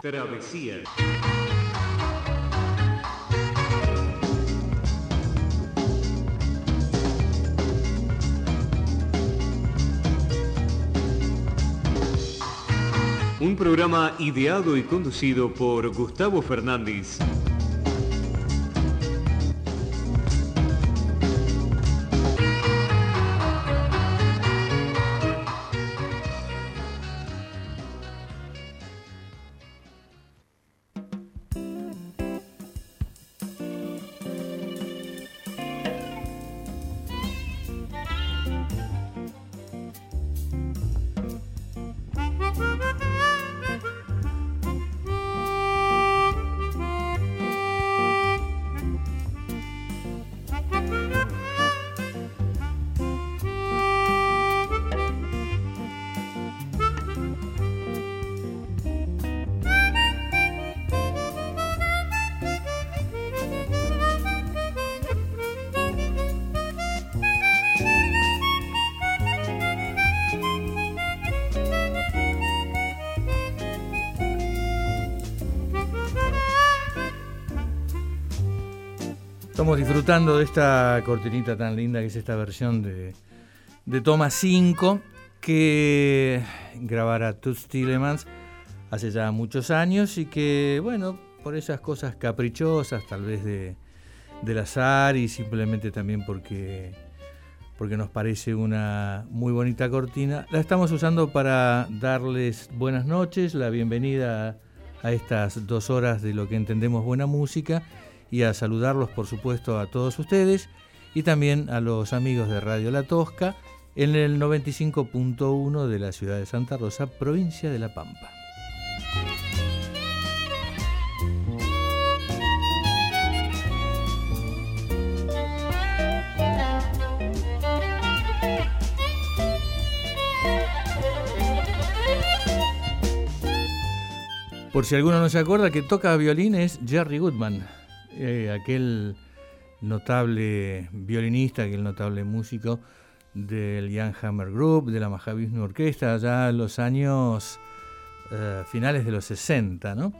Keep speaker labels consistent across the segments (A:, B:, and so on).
A: Travesía. Un programa ideado y conducido por Gustavo Fernández.
B: Estamos disfrutando de esta cortinita tan linda que es esta versión de, de Toma 5 que grabara Toots Tillemans hace ya muchos años y que, bueno, por esas cosas caprichosas, tal vez de, del azar y simplemente también porque, porque nos parece una muy bonita cortina, la estamos usando para darles buenas noches, la bienvenida a estas dos horas de lo que entendemos buena música y a saludarlos por supuesto a todos ustedes y también a los amigos de Radio La Tosca en el 95.1 de la ciudad de Santa Rosa, provincia de La Pampa. Por si alguno no se acuerda, que toca violín es Jerry Goodman, eh, aquel notable violinista, aquel notable músico del Jan Hammer Group, de la Mahavishnu Orquesta, ya en los años eh, finales de los 60, ¿no?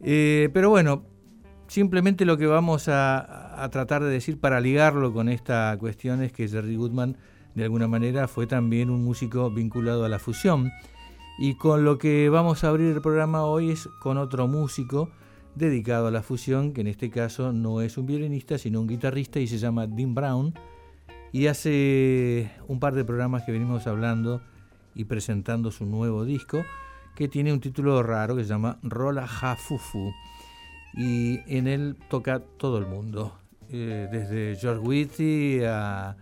B: Eh, pero bueno, simplemente lo que vamos a, a, tratar de decir para ligarlo con esta cuestión es que Jerry Goodman, de alguna manera, fue también un músico vinculado a la fusión. Y con lo que vamos a abrir el programa hoy es con otro músico, dedicado a la fusión, que en este caso no es un violinista, sino un guitarrista y se llama Dean Brown. Y hace un par de programas que venimos hablando y presentando su nuevo disco, que tiene un título raro que se llama Rola Hafufu. Y en él toca todo el mundo, eh, desde George Whitty a,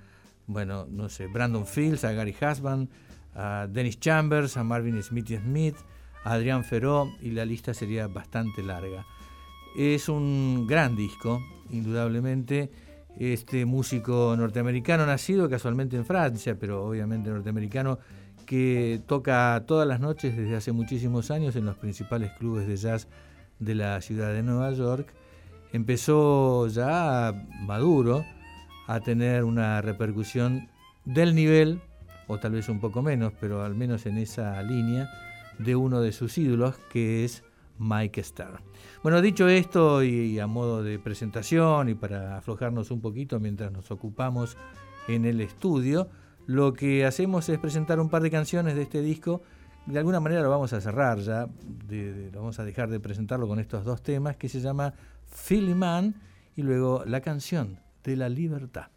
B: bueno, no sé, Brandon Fields, a Gary Husband, a Dennis Chambers, a Marvin Smith Smith, a Adrián Feró, y la lista sería bastante larga. Es un gran disco, indudablemente. Este músico norteamericano, nacido casualmente en Francia, pero obviamente norteamericano, que toca todas las noches desde hace muchísimos años en los principales clubes de jazz de la ciudad de Nueva York, empezó ya maduro a tener una repercusión del nivel, o tal vez un poco menos, pero al menos en esa línea, de uno de sus ídolos, que es Mike Starr. Bueno, dicho esto y a modo de presentación y para aflojarnos un poquito mientras nos ocupamos en el estudio, lo que hacemos es presentar un par de canciones de este disco. De alguna manera lo vamos a cerrar ya, de, vamos a dejar de presentarlo con estos dos temas que se llama Philly Man y luego la canción de la libertad.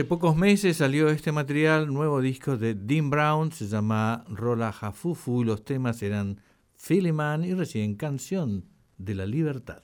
B: Hace pocos meses salió este material, nuevo disco de Dean Brown, se llama Rola Jafufu, los temas eran Philly Man y recién Canción de la Libertad.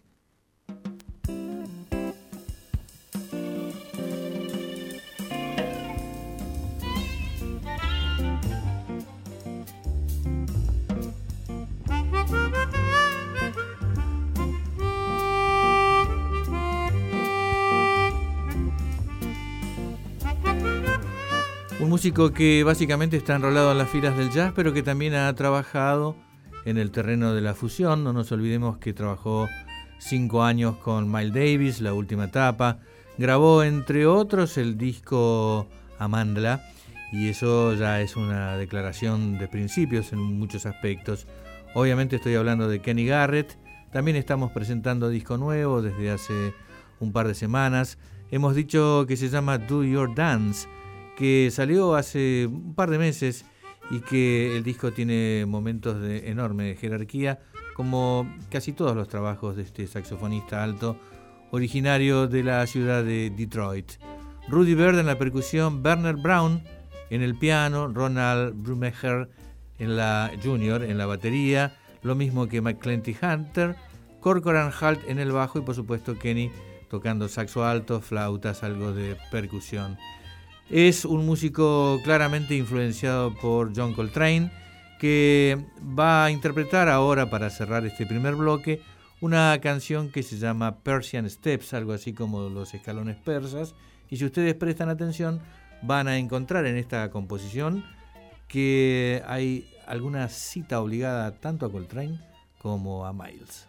B: Un músico que básicamente está enrolado en las filas del jazz, pero que también ha trabajado en el terreno de la fusión. No nos olvidemos que trabajó cinco años con Miles Davis, la última etapa. Grabó, entre otros, el disco Amandla, y eso ya es una declaración de principios en muchos aspectos. Obviamente estoy hablando de Kenny Garrett. También estamos presentando disco nuevo desde hace un par de semanas. Hemos dicho que se llama Do Your Dance que salió hace un par de meses y que el disco tiene momentos de enorme jerarquía, como casi todos los trabajos de este saxofonista alto, originario de la ciudad de Detroit. Rudy Bird en la percusión, Bernard Brown en el piano, Ronald Brumecher en la junior en la batería, lo mismo que McClenty Hunter, Corcoran Halt en el bajo y por supuesto Kenny tocando saxo alto, flautas, algo de percusión. Es un músico claramente influenciado por John Coltrane, que va a interpretar ahora, para cerrar este primer bloque, una canción que se llama Persian Steps, algo así como los escalones persas. Y si ustedes prestan atención, van a encontrar en esta composición que hay alguna cita obligada tanto a Coltrane como a Miles.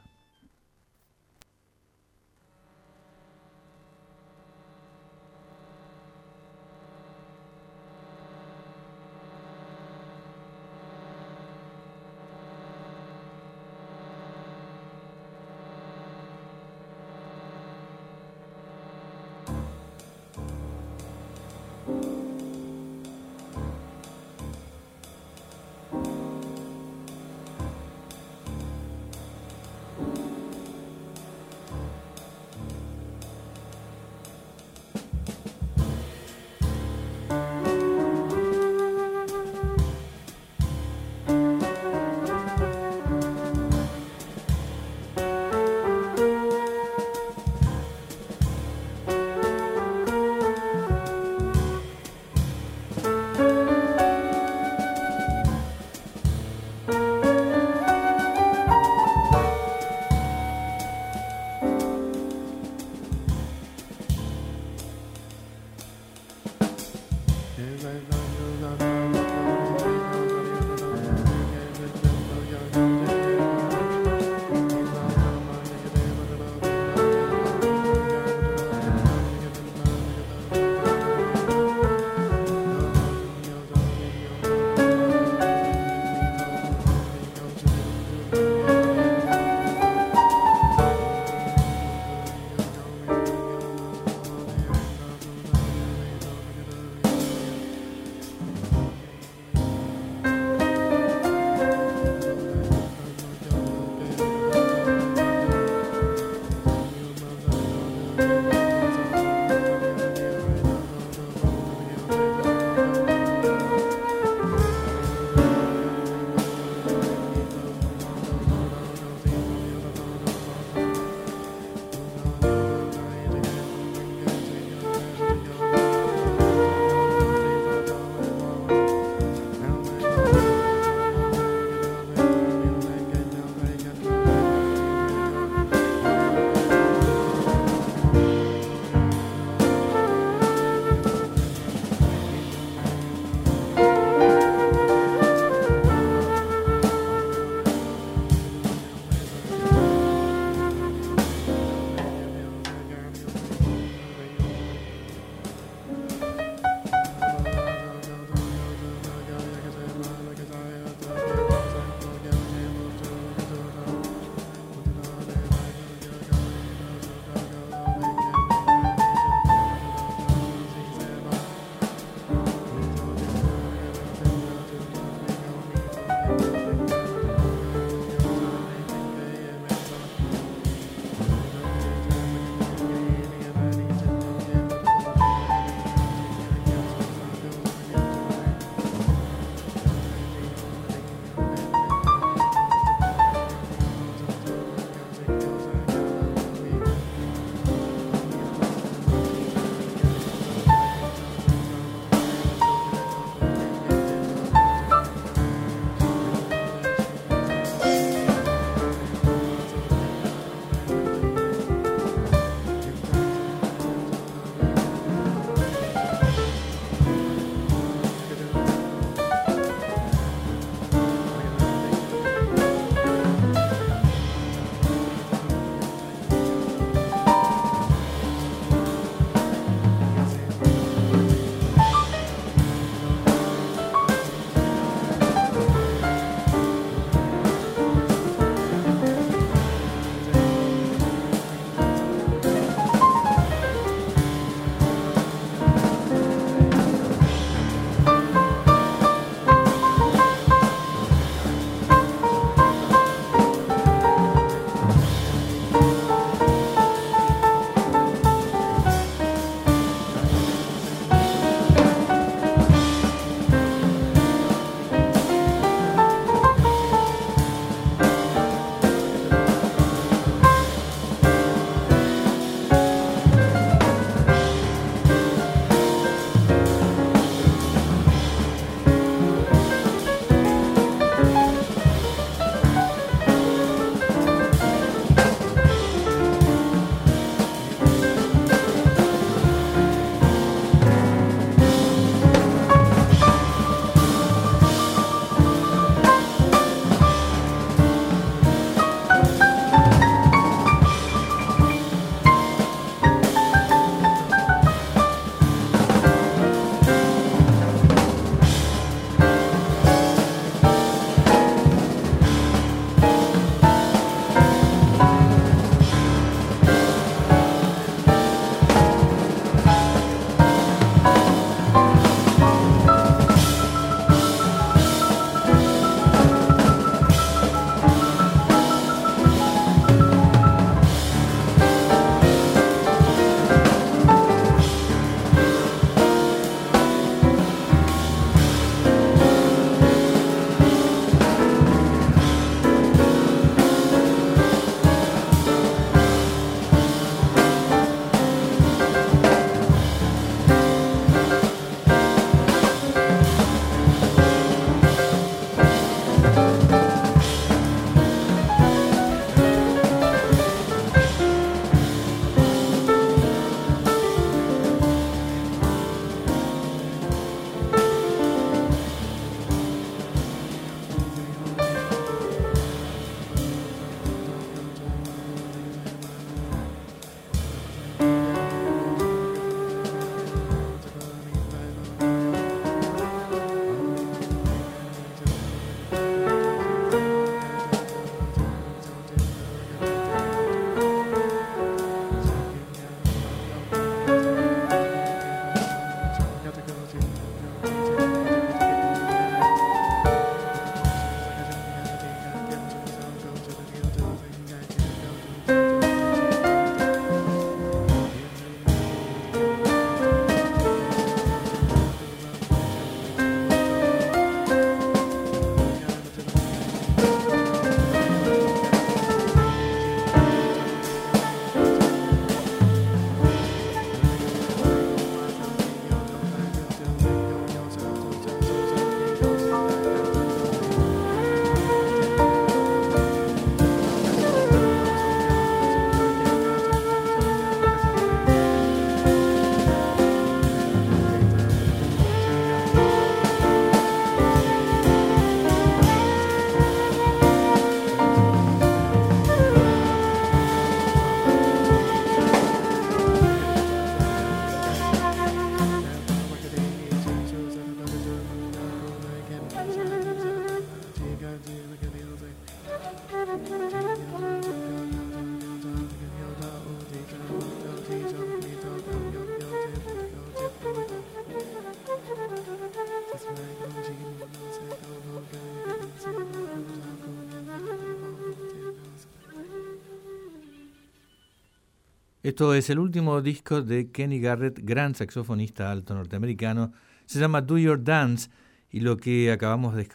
B: Esto es el último disco de Kenny Garrett, gran saxofonista alto norteamericano. Se llama Do Your Dance y lo que acabamos de,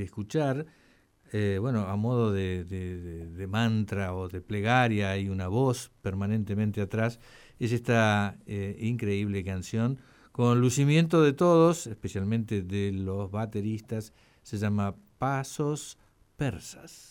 B: escuchar, eh, bueno, a modo de, mantra o de plegaria, hay una voz permanentemente atrás, es esta eh, increíble canción con lucimiento de todos, especialmente de los bateristas, se llama Pasos Persas.